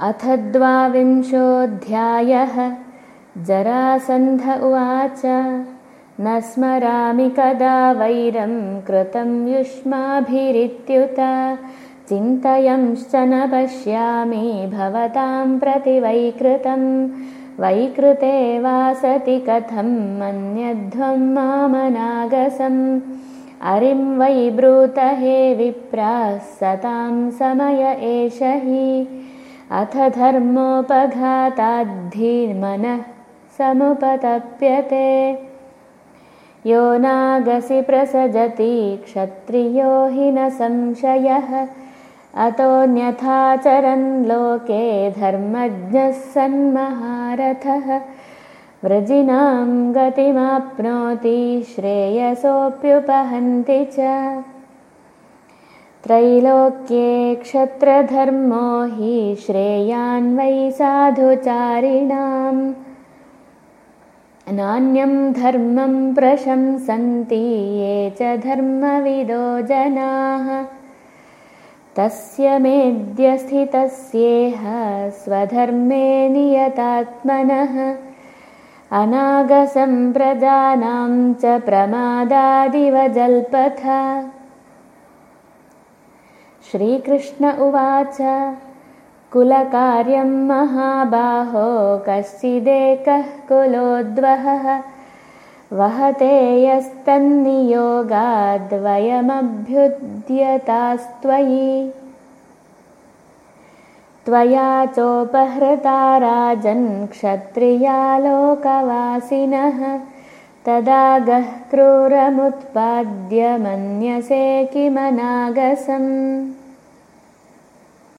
अथ द्वाविंशोऽध्यायः। जरासन्ध उवाच। न स्मरामि कदा वैरं कृतं युष्माभिरित्युत। चिन्तयंश्च न पश्यामि भवतां प्रति वैकृतं। वैकृते वासति कथं मन्यध्वं मामनागसम्। अरिं वै ब्रूतहे विप्राः सतां समय एष हि अथ धर्मोपघाताद्धीर्मनः समुपतप्यते। यो नागसि प्रसजति क्षत्रियो हि न संशयः। अतोऽन्यथाचरन् लोके धर्मज्ञः सन्महारथः। वृजिनां गतिमाप्नोति श्रेयसोऽप्युपहन्ति च त्रैलोक्ये क्षत्रधर्मो हि श्रेयान्वै साधुचारिणाम्। नान्यं धर्मं प्रशंसन्ति ये च धर्मविदो जनाः। तस्य मेद्यस्थितस्येह स्वधर्मे नियतात्मनः। अनागसम्प्रजानां च प्रमादादिव जल्पथा श्रीकृष्ण उवाच। कुलकार्यं महाबाहो कश्चिदेकः कुलोद्वहः। वहते यस्तन्नियोगाद्वयमभ्युद्यतास्त्वयि त्वया चोपहृता राजन् क्षत्रियालोकवासिनः तदा गः क्रूरमुत्पाद्य मन्यसे किमनागसम्